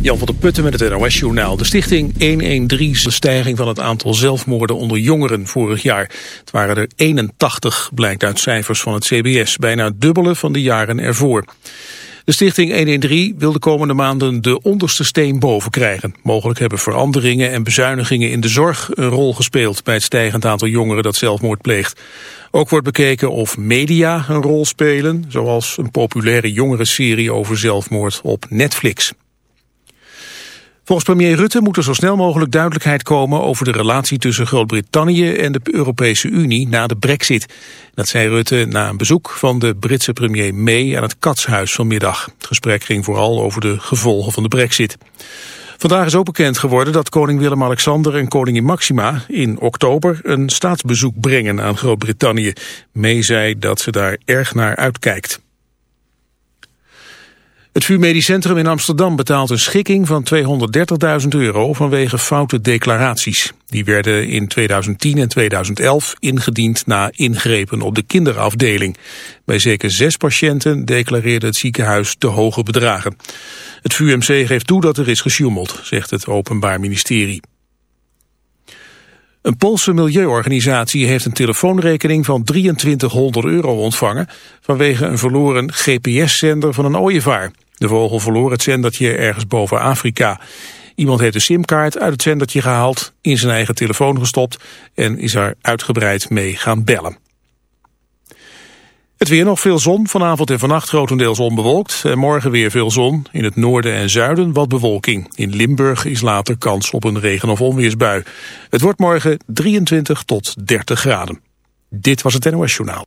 Jan van der Putten met het NOS-journaal. De stichting 113 de stijging van het aantal zelfmoorden onder jongeren vorig jaar. Het waren er 81, blijkt uit cijfers van het CBS. Bijna het dubbele van de jaren ervoor. De stichting 113 wil de komende maanden de onderste steen boven krijgen. Mogelijk hebben veranderingen en bezuinigingen in de zorg een rol gespeeld... bij het stijgend aantal jongeren dat zelfmoord pleegt. Ook wordt bekeken of media een rol spelen... zoals een populaire jongerenserie over zelfmoord op Netflix. Volgens premier Rutte moet er zo snel mogelijk duidelijkheid komen over de relatie tussen Groot-Brittannië en de Europese Unie na de brexit. Dat zei Rutte na een bezoek van de Britse premier May aan het Katshuis vanmiddag. Het gesprek ging vooral over de gevolgen van de brexit. Vandaag is ook bekend geworden dat koning Willem-Alexander en koningin Maxima in oktober een staatsbezoek brengen aan Groot-Brittannië. May zei dat ze daar erg naar uitkijkt. Het VU Medisch Centrum in Amsterdam betaalt een schikking van 230.000 euro vanwege foute declaraties. Die werden in 2010 en 2011 ingediend na ingrepen op de kinderafdeling. Bij zeker zes patiënten declareerde het ziekenhuis te hoge bedragen. Het VUMC geeft toe dat er is gesjoemeld, zegt het Openbaar Ministerie. Een Poolse milieuorganisatie heeft een telefoonrekening van 2300 euro ontvangen vanwege een verloren GPS-zender van een ooievaar. De vogel verloor het zendertje ergens boven Afrika. Iemand heeft de simkaart uit het zendertje gehaald, in zijn eigen telefoon gestopt en is er uitgebreid mee gaan bellen. Het weer nog veel zon, vanavond en vannacht grotendeels onbewolkt. En morgen weer veel zon, in het noorden en zuiden wat bewolking. In Limburg is later kans op een regen- of onweersbui. Het wordt morgen 23 tot 30 graden. Dit was het NOS Journaal.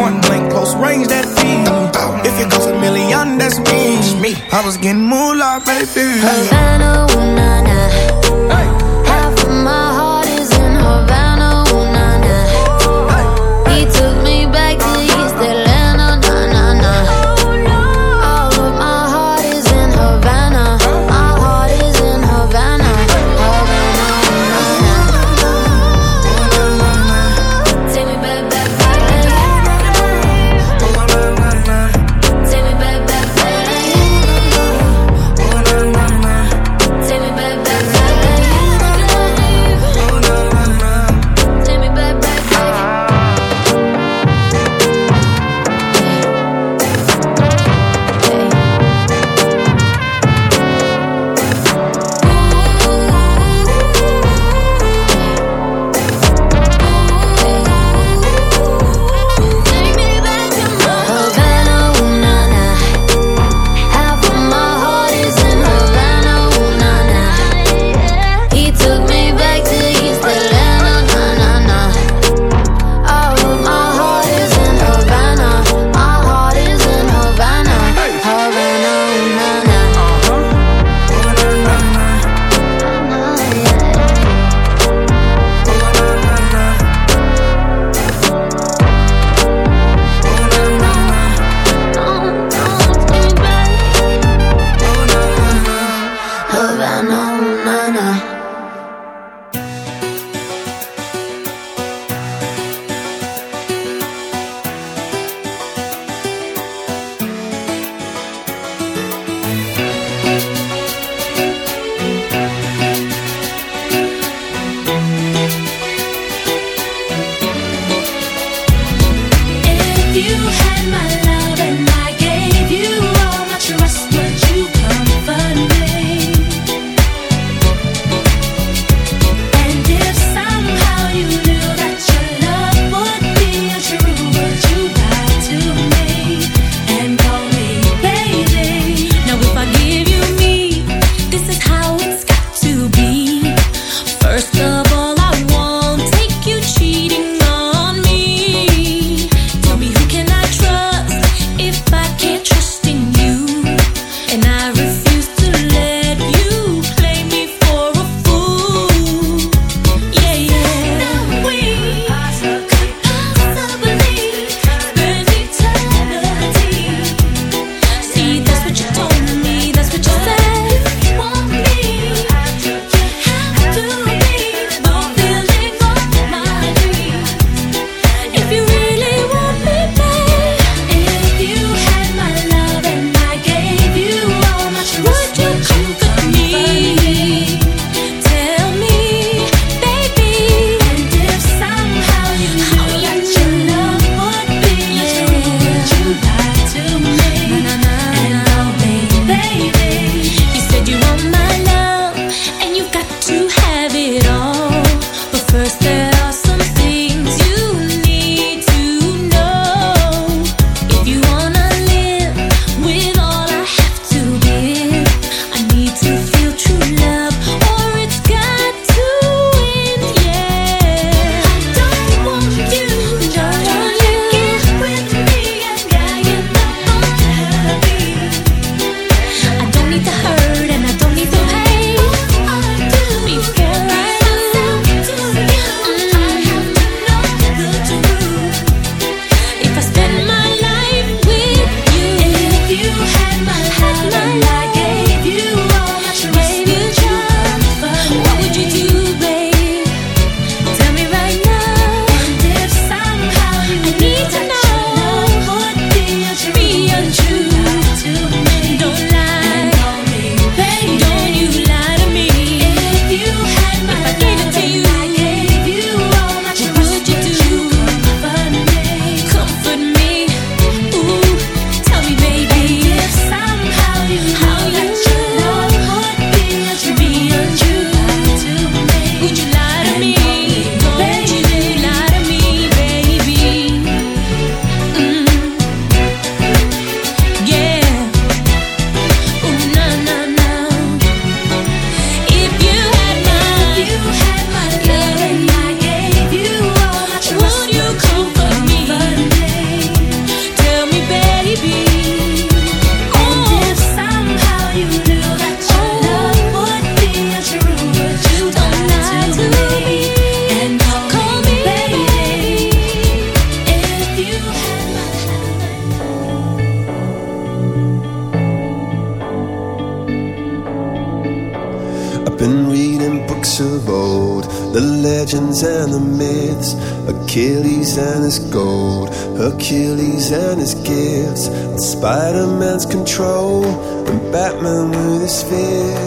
Point blank, close range, that feed If it goes a million, that's me. I was getting moolah, baby. Havana, ooh, nah,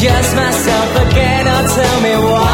just myself again, or tell me why.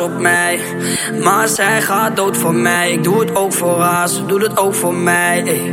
Op mij. Maar zij gaat dood voor mij. Ik doe het ook voor haar, ze doet het ook voor mij.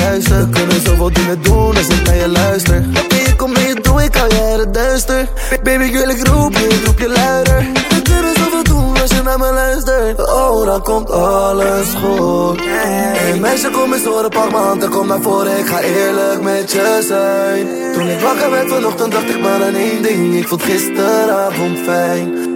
juiste. We kunnen zoveel dingen doen als ik naar je luister. Oké, ik kom mee, doe ik je uit het duister. Baby, ik wil ik roep je, ik roep je luider. We kunnen zoveel doen als je naar me luistert. Oh, dan komt alles goed. Hey meisje, kom eens horen, pak m'n hand en kom naar voren. Ik ga eerlijk met je zijn. Toen ik wakker werd vanochtend, dacht ik maar aan één ding. Ik vond gisteravond fijn.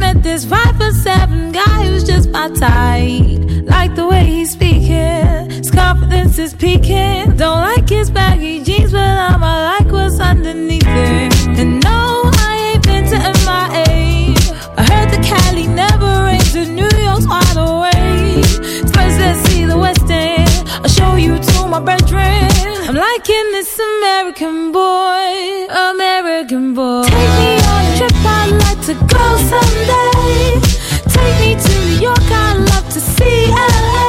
met this five foot seven guy who's just my type. Like the way he's speaking, his confidence is peaking. Don't like his baggy jeans, but I'ma like what's underneath it. And no, I ain't been to MIA. I heard the Cali never rains and New York's wide awake. First, let's see the West End. I'll show you to my bedroom. I'm liking this American boy, American boy. Take me on a trip, I'd like to go someday. Take me to New York, I'd love to see LA.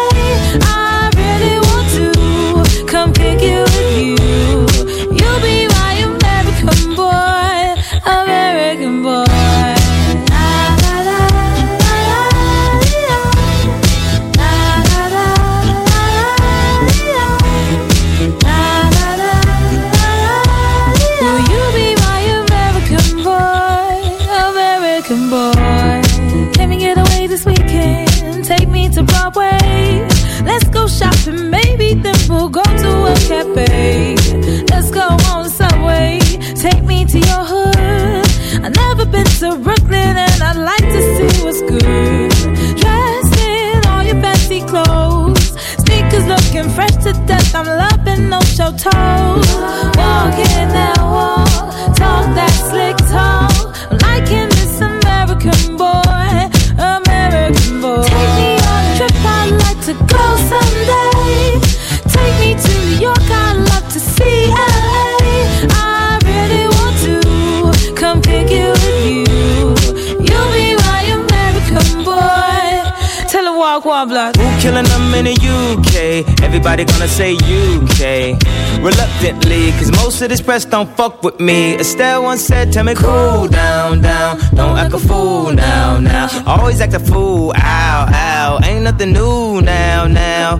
cafe. Let's go on subway. Take me to your hood. I've never been to Brooklyn and I'd like to see what's good. Dressed in all your fancy clothes. Sneakers looking fresh to death. I'm loving those show toes. Walking that walk. Walk. Who killing them in the UK? Everybody gonna say UK. Reluctantly, cause most of this press don't fuck with me. Estelle once said, tell me cool down, down. Don't act a fool now, now. Always act a fool, ow, ow. Ain't nothing new now, now.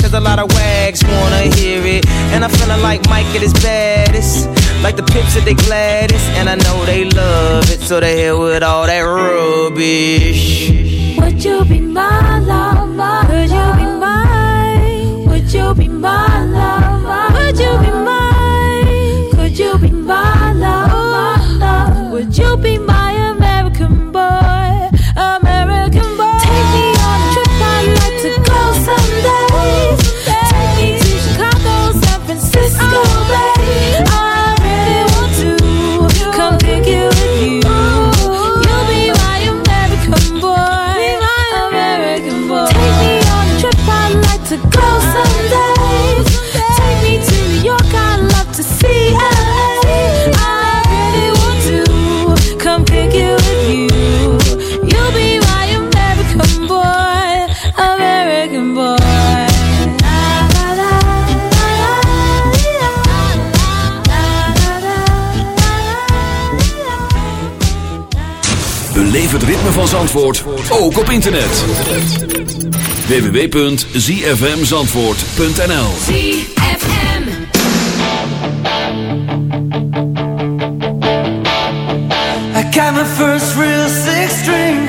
Cause a lot of wags wanna hear it. And I'm feeling like Mike at his baddest. Like the pips at they gladdest. And I know they love it. So they hit with all that rubbish. Would you be my lover? Would you be van Zandvoort, ook op internet. www.zfmzandvoort.nl I got my first real six string,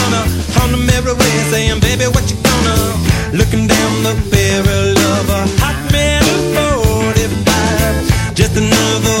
From them everywhere saying, baby, what you gonna? Looking down the barrel of a hot metal 45. Just another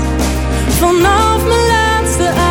Vanaf mijn laatste adem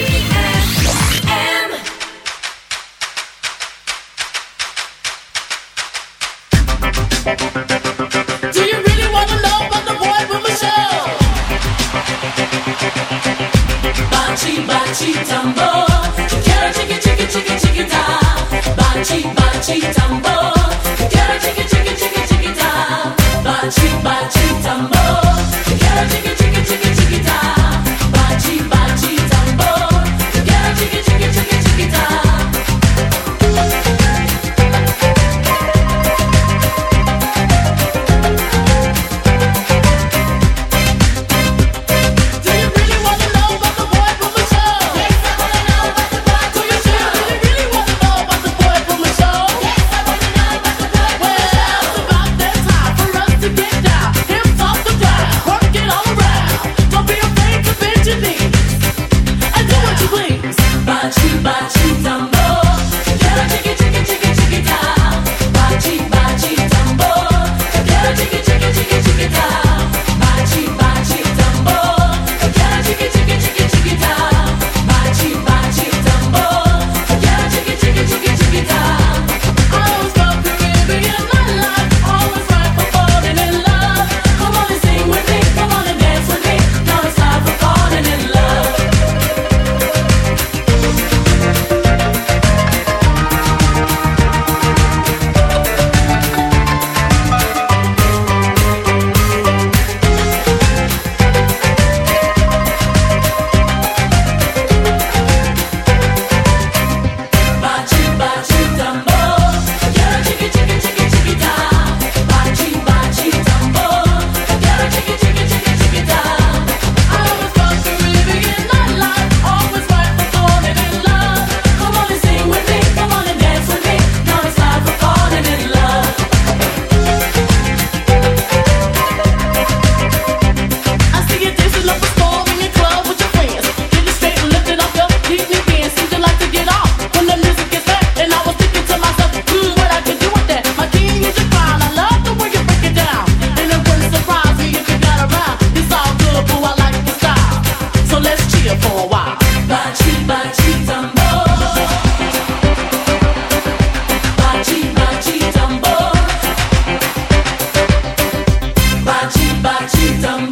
Batidão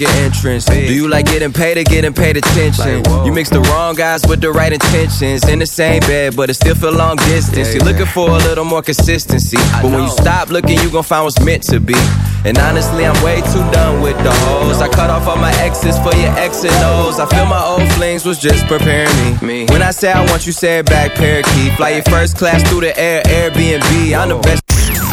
make an entrance. Do you like getting paid or getting paid attention? you mix the wrong guys with the right intentions. In the same bed, but it still feel long distance. You're looking for a little more consistency. But when you stop looking, you gon' find what's meant to be. And honestly, I'm way too done with the hoes. I cut off all my exes for your X and O's. I feel my old flings was just preparing me. When I say I want you, say it back, parakeet. Fly your first class through the air, Airbnb. I'm the best.